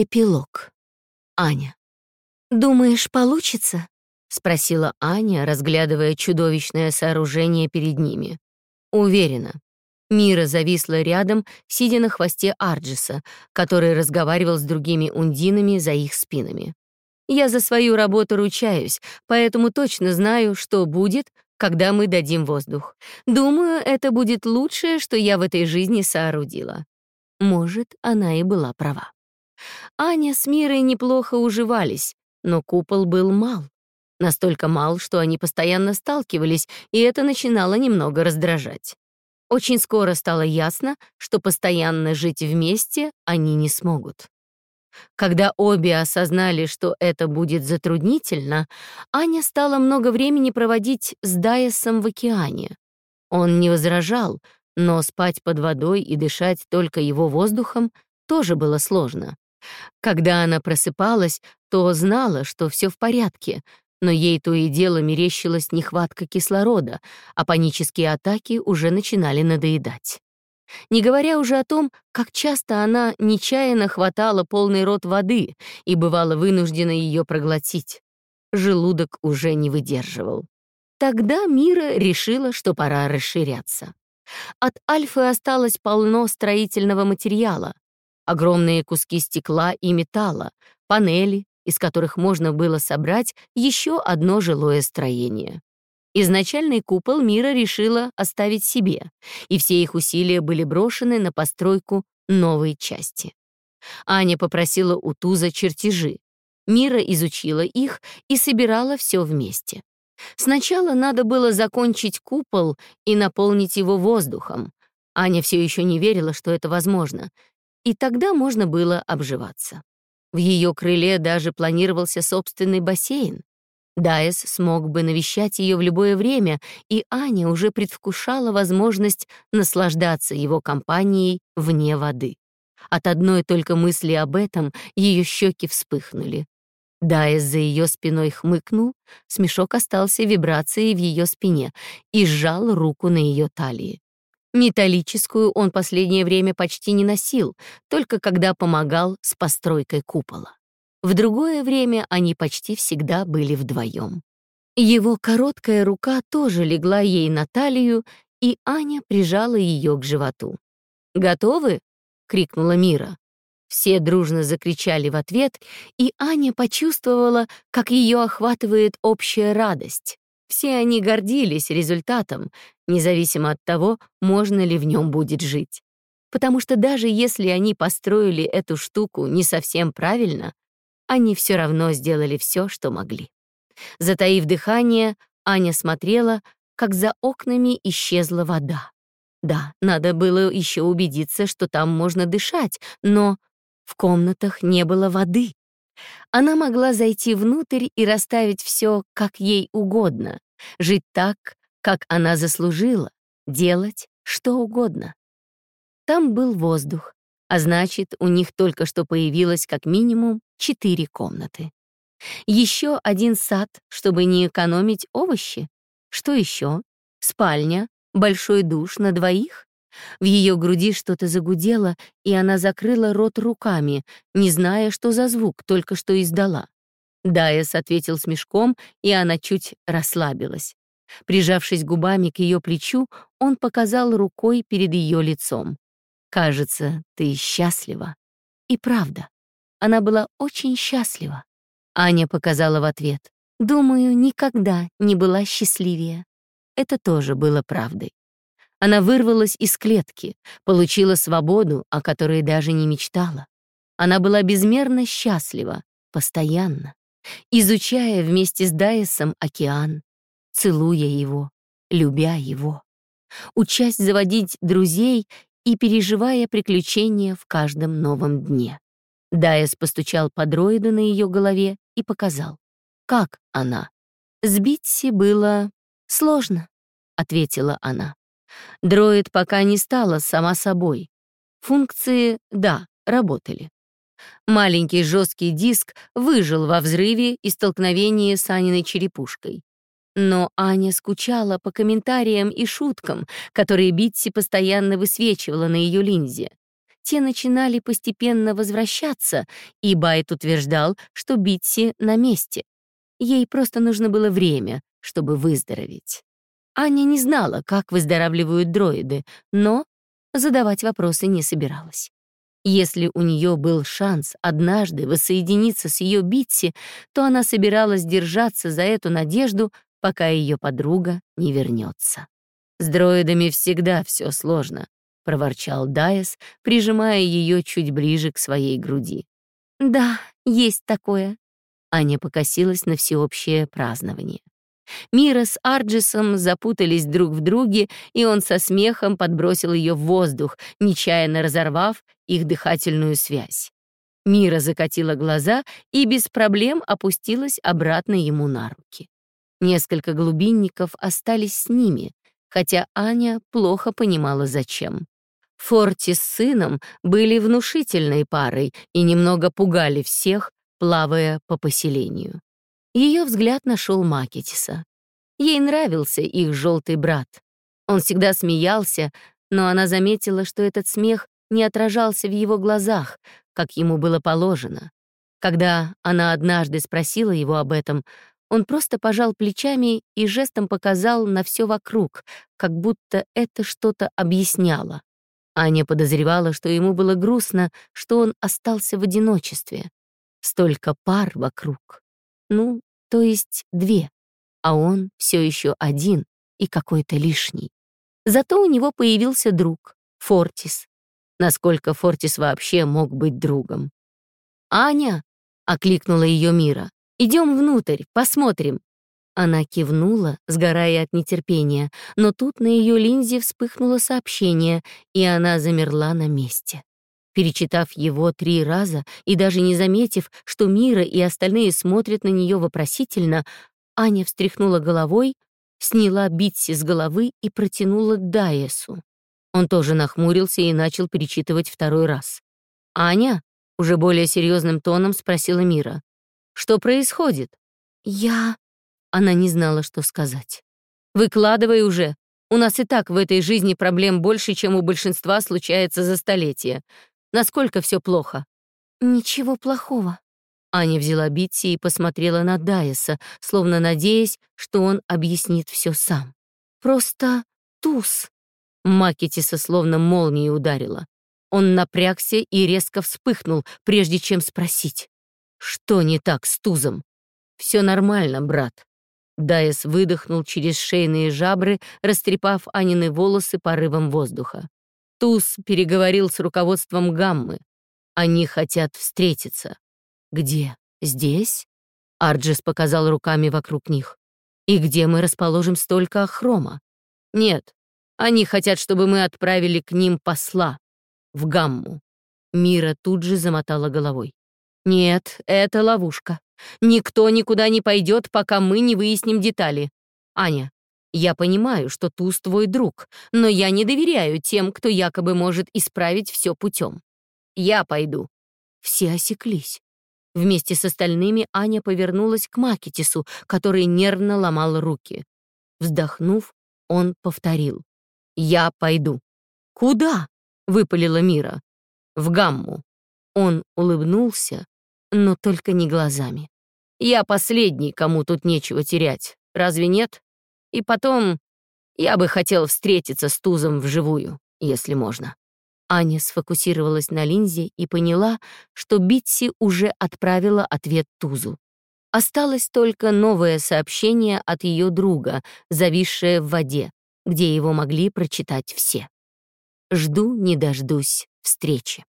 Эпилог. Аня. «Думаешь, получится?» — спросила Аня, разглядывая чудовищное сооружение перед ними. «Уверена». Мира зависла рядом, сидя на хвосте Арджиса, который разговаривал с другими ундинами за их спинами. «Я за свою работу ручаюсь, поэтому точно знаю, что будет, когда мы дадим воздух. Думаю, это будет лучшее, что я в этой жизни соорудила». Может, она и была права. Аня с Мирой неплохо уживались, но купол был мал. Настолько мал, что они постоянно сталкивались, и это начинало немного раздражать. Очень скоро стало ясно, что постоянно жить вместе они не смогут. Когда обе осознали, что это будет затруднительно, Аня стала много времени проводить с Дайесом в океане. Он не возражал, но спать под водой и дышать только его воздухом тоже было сложно. Когда она просыпалась, то знала, что все в порядке, но ей то и дело мерещилась нехватка кислорода, а панические атаки уже начинали надоедать. Не говоря уже о том, как часто она нечаянно хватала полный рот воды и бывала вынуждена ее проглотить. Желудок уже не выдерживал. Тогда Мира решила, что пора расширяться. От Альфы осталось полно строительного материала, огромные куски стекла и металла, панели, из которых можно было собрать еще одно жилое строение. Изначальный купол мира решила оставить себе, и все их усилия были брошены на постройку новой части. Аня попросила у Туза чертежи. Мира изучила их и собирала все вместе. Сначала надо было закончить купол и наполнить его воздухом. Аня все еще не верила, что это возможно, и тогда можно было обживаться. В ее крыле даже планировался собственный бассейн. Дайс смог бы навещать ее в любое время, и Аня уже предвкушала возможность наслаждаться его компанией вне воды. От одной только мысли об этом ее щеки вспыхнули. Дайс за ее спиной хмыкнул, смешок остался вибрацией в ее спине и сжал руку на ее талии. Металлическую он последнее время почти не носил, только когда помогал с постройкой купола. В другое время они почти всегда были вдвоем. Его короткая рука тоже легла ей на талию, и Аня прижала ее к животу. «Готовы?» — крикнула Мира. Все дружно закричали в ответ, и Аня почувствовала, как ее охватывает общая радость. Все они гордились результатом, независимо от того, можно ли в нем будет жить. Потому что даже если они построили эту штуку не совсем правильно, они все равно сделали все, что могли. Затаив дыхание, Аня смотрела, как за окнами исчезла вода. Да, надо было еще убедиться, что там можно дышать, но в комнатах не было воды. Она могла зайти внутрь и расставить все, как ей угодно, жить так, как она заслужила, делать что угодно. Там был воздух, а значит, у них только что появилось как минимум четыре комнаты. Еще один сад, чтобы не экономить овощи. Что еще? Спальня, большой душ на двоих. В ее груди что-то загудело, и она закрыла рот руками, не зная, что за звук только что издала. Дайес ответил смешком, и она чуть расслабилась. Прижавшись губами к ее плечу, он показал рукой перед ее лицом. «Кажется, ты счастлива». И правда, она была очень счастлива. Аня показала в ответ. «Думаю, никогда не была счастливее». Это тоже было правдой. Она вырвалась из клетки, получила свободу, о которой даже не мечтала. Она была безмерно счастлива, постоянно, изучая вместе с Дайесом океан, целуя его, любя его, учась заводить друзей и переживая приключения в каждом новом дне. Дайес постучал по дроиду на ее голове и показал, как она. «С было сложно», — ответила она. Дроид пока не стала сама собой. Функции, да, работали. Маленький жесткий диск выжил во взрыве и столкновении с Аниной черепушкой. Но Аня скучала по комментариям и шуткам, которые Битси постоянно высвечивала на ее линзе. те начинали постепенно возвращаться, и Байт утверждал, что Битси на месте. Ей просто нужно было время, чтобы выздороветь. Аня не знала, как выздоравливают дроиды, но задавать вопросы не собиралась. Если у нее был шанс однажды воссоединиться с ее Битси, то она собиралась держаться за эту надежду, пока ее подруга не вернется. «С дроидами всегда все сложно», — проворчал Дайес, прижимая ее чуть ближе к своей груди. «Да, есть такое». Аня покосилась на всеобщее празднование. Мира с Арджисом запутались друг в друге, и он со смехом подбросил ее в воздух, нечаянно разорвав их дыхательную связь. Мира закатила глаза и без проблем опустилась обратно ему на руки. Несколько глубинников остались с ними, хотя Аня плохо понимала, зачем. Форти с сыном были внушительной парой и немного пугали всех, плавая по поселению. Ее взгляд нашел Макетиса. Ей нравился их желтый брат. Он всегда смеялся, но она заметила, что этот смех не отражался в его глазах, как ему было положено. Когда она однажды спросила его об этом, он просто пожал плечами и жестом показал на все вокруг, как будто это что-то объясняло. Аня подозревала, что ему было грустно, что он остался в одиночестве. Столько пар вокруг. Ну, то есть две, а он все еще один и какой-то лишний. Зато у него появился друг, Фортис. Насколько Фортис вообще мог быть другом? «Аня!» — окликнула ее Мира. «Идем внутрь, посмотрим». Она кивнула, сгорая от нетерпения, но тут на ее линзе вспыхнуло сообщение, и она замерла на месте. Перечитав его три раза и даже не заметив, что Мира и остальные смотрят на нее вопросительно, Аня встряхнула головой, сняла Битси с головы и протянула Дайесу. Он тоже нахмурился и начал перечитывать второй раз. «Аня?» — уже более серьезным тоном спросила Мира. «Что происходит?» «Я...» Она не знала, что сказать. «Выкладывай уже. У нас и так в этой жизни проблем больше, чем у большинства случается за столетия. Насколько все плохо?» «Ничего плохого». Аня взяла Битси и посмотрела на Дайеса, словно надеясь, что он объяснит все сам. «Просто туз». Макетиса словно молнией ударила. Он напрягся и резко вспыхнул, прежде чем спросить. «Что не так с тузом?» «Все нормально, брат». Дайес выдохнул через шейные жабры, растрепав Анины волосы порывом воздуха. Туз переговорил с руководством Гаммы. Они хотят встретиться. Где? Здесь? Арджис показал руками вокруг них. И где мы расположим столько охрома? Нет, они хотят, чтобы мы отправили к ним посла. В Гамму. Мира тут же замотала головой. Нет, это ловушка. Никто никуда не пойдет, пока мы не выясним детали. Аня, я понимаю, что Туз твой друг, но я не доверяю тем, кто якобы может исправить все путем. Я пойду». Все осеклись. Вместе с остальными Аня повернулась к Макетису, который нервно ломал руки. Вздохнув, он повторил. «Я пойду». «Куда?» — выпалила Мира. «В Гамму». Он улыбнулся, но только не глазами. «Я последний, кому тут нечего терять. Разве нет?» И потом, я бы хотел встретиться с Тузом вживую, если можно». Аня сфокусировалась на линзе и поняла, что Битси уже отправила ответ Тузу. Осталось только новое сообщение от ее друга, зависшее в воде, где его могли прочитать все. «Жду не дождусь встречи».